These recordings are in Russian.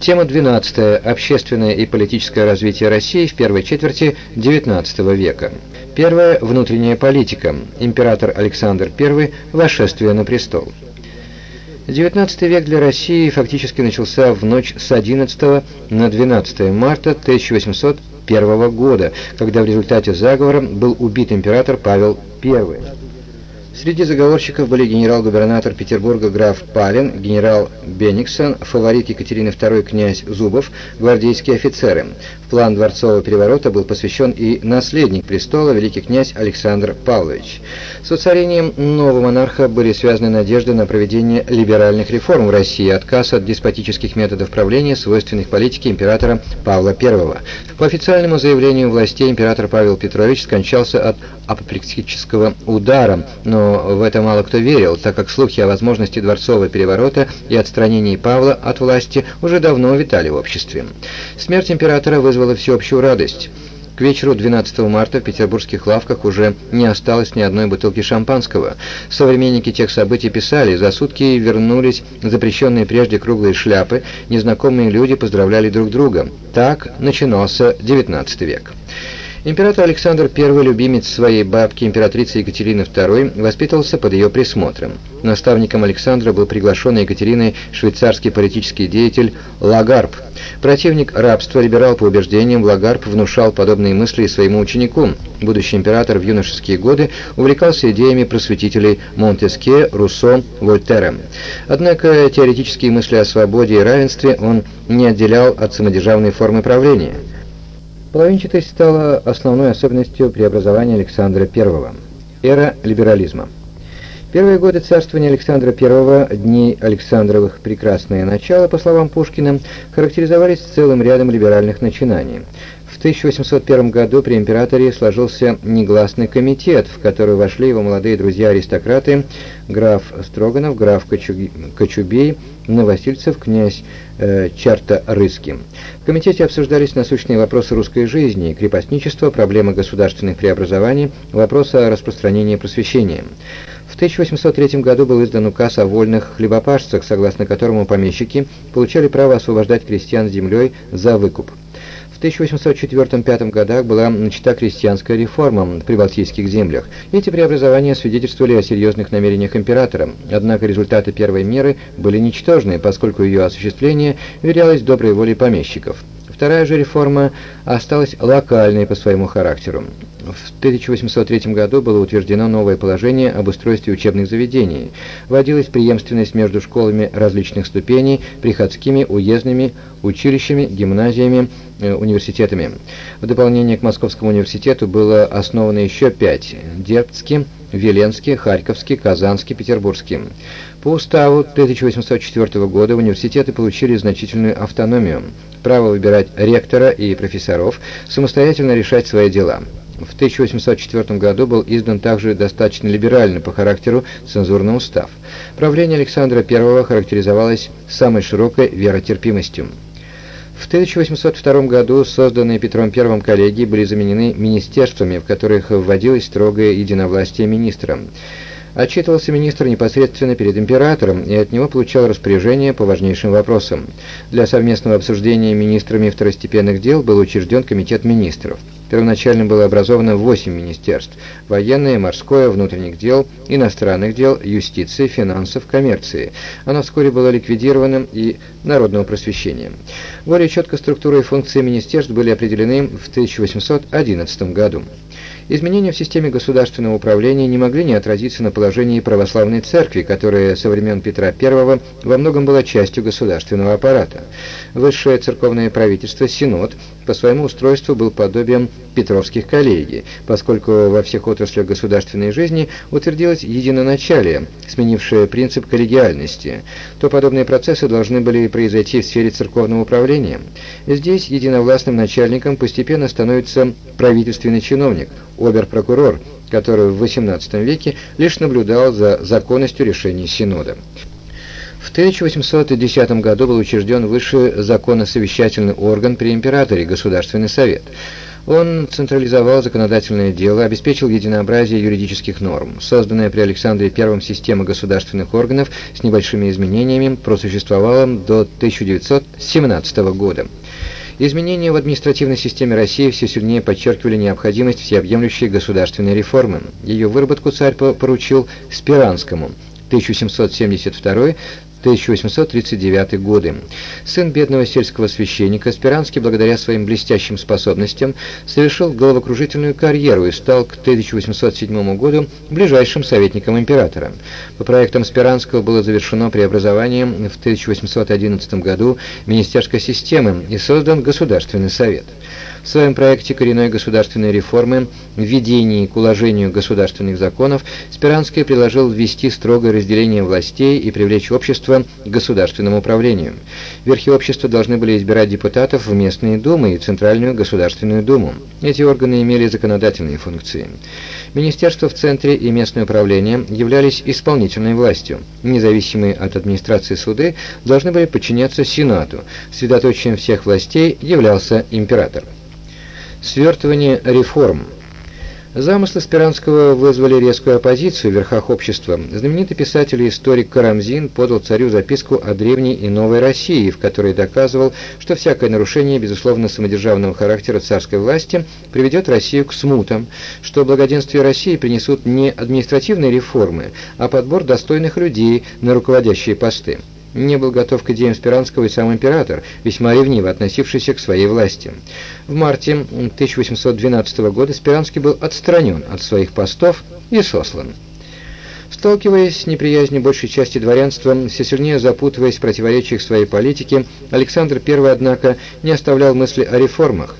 Тема 12. Общественное и политическое развитие России в первой четверти XIX века. Первая. Внутренняя политика. Император Александр I. Вошествие на престол. XIX век для России фактически начался в ночь с 11 на 12 марта 1801 года, когда в результате заговора был убит император Павел I. Среди заговорщиков были генерал-губернатор Петербурга граф Палин, генерал Бениксон, фаворит Екатерины II князь Зубов, гвардейские офицеры. В план дворцового переворота был посвящен и наследник престола, великий князь Александр Павлович. С воцарением нового монарха были связаны надежды на проведение либеральных реформ в России, отказ от деспотических методов правления, свойственных политике императора Павла I. По официальному заявлению властей император Павел Петрович скончался от апоплексического удара, но в это мало кто верил, так как слухи о возможности дворцового переворота и отстранении Павла от власти уже давно витали в обществе. Смерть императора вызвала всеобщую радость. К вечеру 12 марта в петербургских лавках уже не осталось ни одной бутылки шампанского. Современники тех событий писали, за сутки вернулись запрещенные прежде круглые шляпы, незнакомые люди поздравляли друг друга. Так начинался XIX век. Император Александр I, любимец своей бабки, императрицы Екатерины II, воспитывался под ее присмотром. Наставником Александра был приглашенный Екатериной швейцарский политический деятель Лагарб. Противник рабства, либерал по убеждениям, Лагарб внушал подобные мысли своему ученику. Будущий император в юношеские годы увлекался идеями просветителей Монтеске, Руссо, Вольтера. Однако теоретические мысли о свободе и равенстве он не отделял от самодержавной формы правления – Половинчатость стала основной особенностью преобразования Александра I. Эра либерализма. Первые годы царствования Александра I, дни Александровых «прекрасное начало», по словам Пушкина, характеризовались целым рядом либеральных начинаний. В 1801 году при императоре сложился негласный комитет, в который вошли его молодые друзья-аристократы граф Строганов, граф Кочубей, Новосильцев, князь э, Чарта-Рыски. В комитете обсуждались насущные вопросы русской жизни, крепостничества, проблемы государственных преобразований, вопросы о распространении просвещения. В 1803 году был издан указ о вольных хлебопашцах, согласно которому помещики получали право освобождать крестьян землей за выкуп. В 1804-1805 годах была начата крестьянская реформа в прибалтийских землях. Эти преобразования свидетельствовали о серьезных намерениях императора, однако результаты первой меры были ничтожны, поскольку ее осуществление верялось доброй волей помещиков. Вторая же реформа осталась локальной по своему характеру. В 1803 году было утверждено новое положение об устройстве учебных заведений. Вводилась преемственность между школами различных ступеней, приходскими, уездными, училищами, гимназиями, э, университетами. В дополнение к Московскому университету было основано еще пять – Дербцкий, Веленский, Харьковский, Казанский, Петербургский. По уставу 1804 года университеты получили значительную автономию, право выбирать ректора и профессоров, самостоятельно решать свои дела. В 1804 году был издан также достаточно либеральный по характеру цензурный устав. Правление Александра I характеризовалось самой широкой веротерпимостью. В 1802 году созданные Петром I коллегии были заменены министерствами, в которых вводилось строгое единовластие министра. Отчитывался министр непосредственно перед императором и от него получал распоряжения по важнейшим вопросам. Для совместного обсуждения министрами второстепенных дел был учрежден комитет министров. Первоначально было образовано 8 министерств – военное, морское, внутренних дел, иностранных дел, юстиции, финансов, коммерции. Оно вскоре было ликвидировано и народного просвещения. Более четко структура и функции министерств были определены в 1811 году. Изменения в системе государственного управления не могли не отразиться на положении православной церкви, которая со времен Петра I во многом была частью государственного аппарата. Высшее церковное правительство, Синод, по своему устройству был подобием петровских коллегий, поскольку во всех отраслях государственной жизни утвердилось единоначалие, сменившее принцип коллегиальности, то подобные процессы должны были произойти в сфере церковного управления. Здесь единовластным начальником постепенно становится правительственный чиновник – обер-прокурор, который в XVIII веке лишь наблюдал за законностью решений Синода. В 1810 году был учрежден высший законосовещательный орган при императоре – Государственный совет. Он централизовал законодательное дело, обеспечил единообразие юридических норм. Созданная при Александре I система государственных органов с небольшими изменениями просуществовала до 1917 года. Изменения в административной системе России все сильнее подчеркивали необходимость всеобъемлющей государственной реформы. Ее выработку царь поручил Спиранскому 1772 1839 годы. Сын бедного сельского священника, Спиранский, благодаря своим блестящим способностям, совершил головокружительную карьеру и стал к 1807 году ближайшим советником императора. По проектам Спиранского было завершено преобразование в 1811 году министерской системы и создан Государственный совет. В своем проекте коренной государственной реформы «Введении к уложению государственных законов» Спиранский предложил ввести строгое разделение властей и привлечь общество к государственному управлению. Верхи общества должны были избирать депутатов в местные думы и Центральную Государственную Думу. Эти органы имели законодательные функции. Министерство в центре и местное управление являлись исполнительной властью. Независимые от администрации суды должны были подчиняться Сенату. Средоточием всех властей являлся император. Свертывание реформ. Замыслы Спиранского вызвали резкую оппозицию в верхах общества. Знаменитый писатель и историк Карамзин подал царю записку о древней и новой России, в которой доказывал, что всякое нарушение, безусловно, самодержавного характера царской власти приведет Россию к смутам, что благоденствие России принесут не административные реформы, а подбор достойных людей на руководящие посты не был готов к идеям Спиранского и сам император, весьма ревниво относившийся к своей власти. В марте 1812 года Спиранский был отстранен от своих постов и сослан. Сталкиваясь с неприязнью большей части дворянства, все сильнее запутываясь в противоречиях своей политики, Александр I, однако, не оставлял мысли о реформах.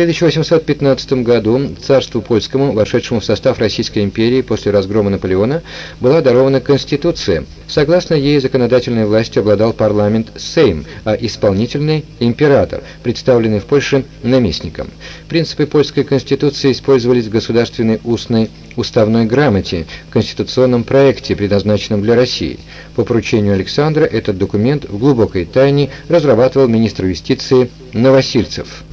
В 1815 году царству польскому, вошедшему в состав Российской империи после разгрома Наполеона, была дарована Конституция. Согласно ей, законодательной властью обладал парламент Сейм, а исполнительный – император, представленный в Польше наместником. Принципы польской конституции использовались в государственной устной уставной грамоте, конституционном проекте, предназначенном для России. По поручению Александра этот документ в глубокой тайне разрабатывал министр юстиции Новосильцев.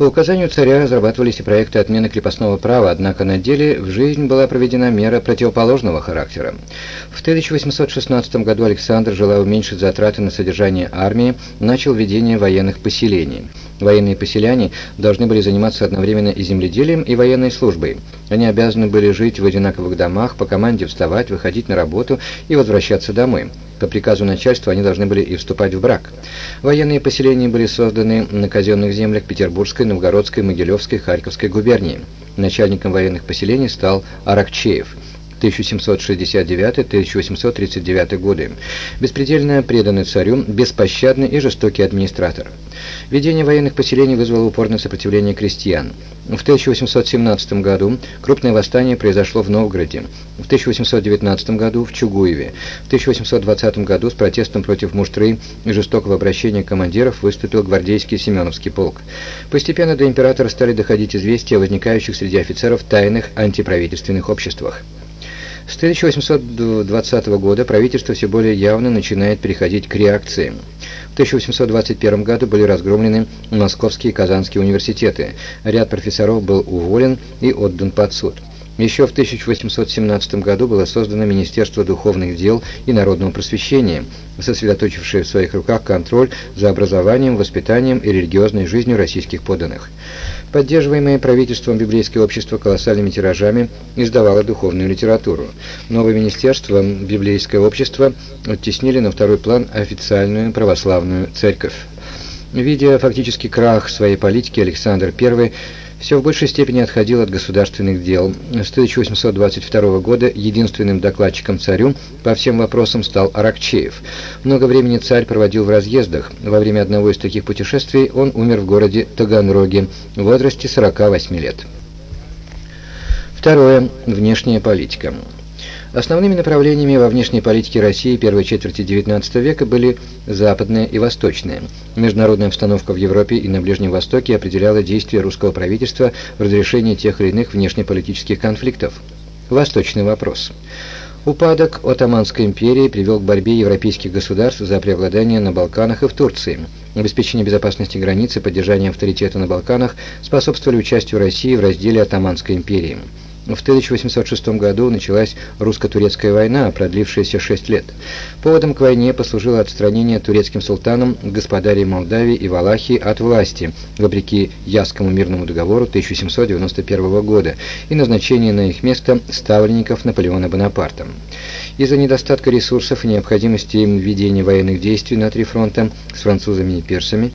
По указанию царя разрабатывались и проекты отмены крепостного права, однако на деле в жизнь была проведена мера противоположного характера. В 1816 году Александр, желая уменьшить затраты на содержание армии, начал введение военных поселений. Военные поселяне должны были заниматься одновременно и земледелием, и военной службой. Они обязаны были жить в одинаковых домах, по команде вставать, выходить на работу и возвращаться домой. По приказу начальства они должны были и вступать в брак. Военные поселения были созданы на казенных землях Петербургской, Новгородской, Могилевской, Харьковской губернии. Начальником военных поселений стал Аракчеев – 1769-1839 годы. Беспредельно преданный царю, беспощадный и жестокий администратор. Ведение военных поселений вызвало упорное сопротивление крестьян. В 1817 году крупное восстание произошло в Новгороде, в 1819 году в Чугуеве, в 1820 году с протестом против муштры и жестокого обращения командиров выступил гвардейский Семеновский полк. Постепенно до императора стали доходить известия о возникающих среди офицеров тайных антиправительственных обществах. С 1820 года правительство все более явно начинает переходить к реакции. В 1821 году были разгромлены Московские и Казанские университеты. Ряд профессоров был уволен и отдан под суд. Еще в 1817 году было создано Министерство духовных дел и народного просвещения, сосредоточившее в своих руках контроль за образованием, воспитанием и религиозной жизнью российских подданных. Поддерживаемое правительством библейское общество колоссальными тиражами издавало духовную литературу. Новое министерство, библейское общество, оттеснили на второй план официальную православную церковь. Видя фактически крах своей политики, Александр I все в большей степени отходил от государственных дел. С 1822 года единственным докладчиком царю по всем вопросам стал Аракчеев. Много времени царь проводил в разъездах. Во время одного из таких путешествий он умер в городе Таганроге в возрасте 48 лет. Второе. Внешняя политика. Основными направлениями во внешней политике России первой четверти XIX века были западная и восточная. Международная обстановка в Европе и на Ближнем Востоке определяла действия русского правительства в разрешении тех или иных внешнеполитических конфликтов. Восточный вопрос. Упадок Отtomанской империи привел к борьбе европейских государств за преобладание на Балканах и в Турции. обеспечение безопасности границы, поддержание авторитета на Балканах способствовали участию России в разделе Отtomанской империи. В 1806 году началась русско-турецкая война, продлившаяся шесть лет. Поводом к войне послужило отстранение турецким султаном господарей Молдавии и Валахии от власти, вопреки Ясскому мирному договору 1791 года, и назначение на их место ставленников Наполеона Бонапарта. Из-за недостатка ресурсов и необходимости ведения военных действий на три фронта с французами и персами